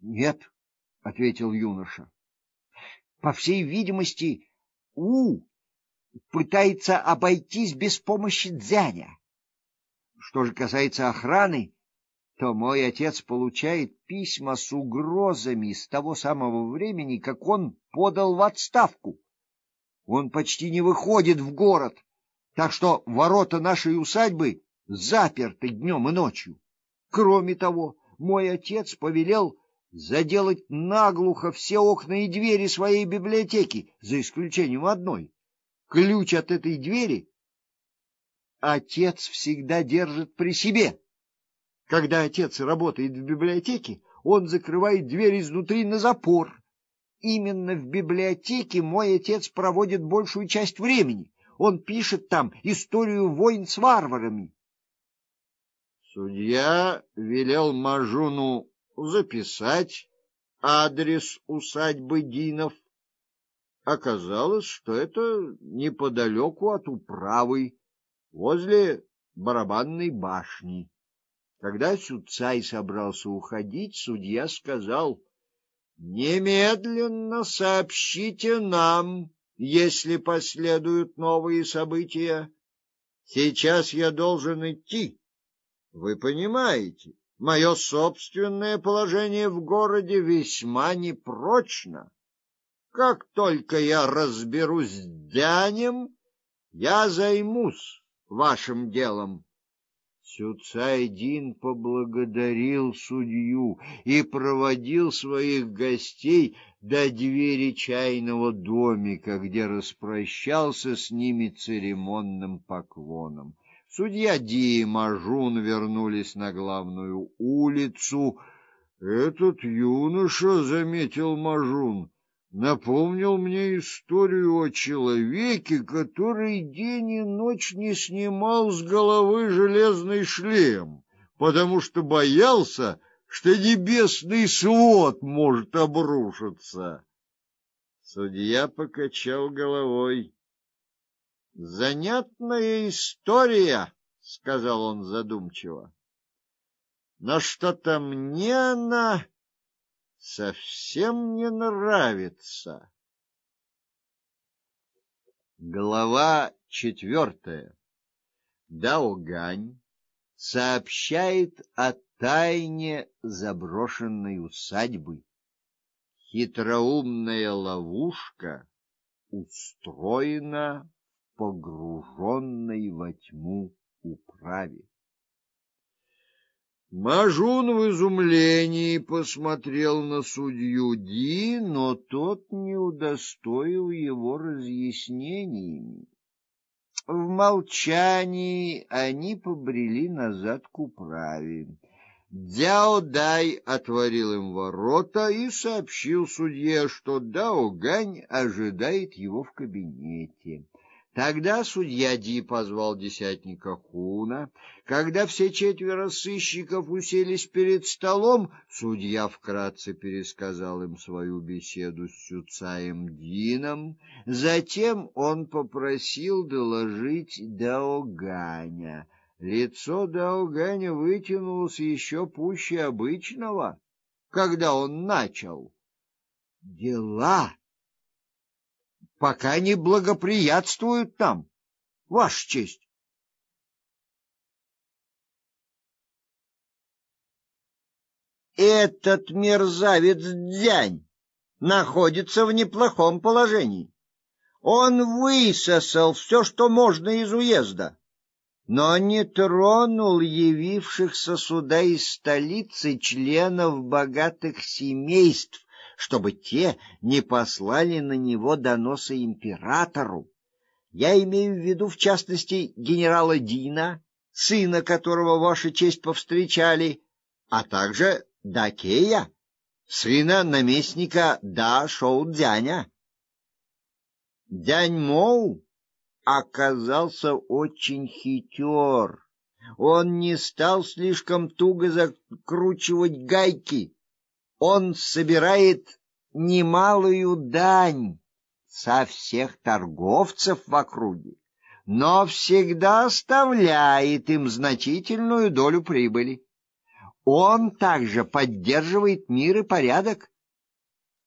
Нет, ответил юноша. По всей видимости, У пытается обойтись без помощи Дзяня. Что же касается охраны, то мой отец получает письма с угрозами с того самого времени, как он подал в отставку. Он почти не выходит в город, так что ворота нашей усадьбы заперты днем и ночью. Кроме того, мой отец повелел заделать наглухо все окна и двери своей библиотеки, за исключением одной. Ключ от этой двери отец всегда держит при себе. Когда отец работает в библиотеке, он закрывает дверь изнутри на запор. Именно в библиотеке мой отец проводит большую часть времени. Он пишет там историю войн с варварами. Судья велел Мажуну записать адрес усадьбы Динов. Оказалось, что это неподалеку от управы, возле барабанной башни. Когда Сюцай собрался уходить, судья сказал: "Немедленно сообщите нам, если последуют новые события. Сейчас я должен идти. Вы понимаете, мое собственное положение в городе весьма непрочно. Как только я разберусь с Дянем, я займусь вашим делом. Сюцайдин поблагодарил судью и проводил своих гостей до двери чайного домика, где распрощался с ними церемонным поклоном. Судья и Мажун вернулись на главную улицу. Этот юноша, заметил Мажун, напомнил мне историю о человеке, который день и ночь не снимал с головы железный шлем, потому что боялся, что небесный свод может обрушиться. Судья покачал головой. Занятная история, сказал он задумчиво. Но что-то мне она совсем не нравится. Глава четвертая. Даогань сообщает о тайне заброшенной усадьбы. Хитроумная ловушка устроена погруженной во тьму управе. Мажун в изумлении посмотрел на судью Ди, но тот не удостоил его разъяснениями. В молчании они побрели назад к управе. Дяо Дай отворил им ворота и сообщил судье, что Дао Гань ожидает его в кабинете. Тогда судья Ди позвал десятника Хуна. Когда все четверо сыщиков уселись перед столом, судья вкратце пересказал им свою беседу с Сюцаем Дином. Затем он попросил доложить Даоганя. Лицо Даоганя вытянулось еще пуще обычного, когда он начал. «Дела!» Пока не благоприятствуют нам, Ваша честь. Этот мерзавец Дзянь находится в неплохом положении. Он высосал все, что можно из уезда, но не тронул явившихся сюда из столицы членов богатых семейств, чтобы те не послали на него доносы императору. Я имею в виду, в частности, генерала Дина, сына которого ваша честь повстречали, а также Дакея, сына наместника Да Шоудзяня. Дянь Моу оказался очень хитер. Он не стал слишком туго закручивать гайки он собирает немалую дань со всех торговцев в округе, но всегда оставляет им значительную долю прибыли. Он также поддерживает мир и порядок.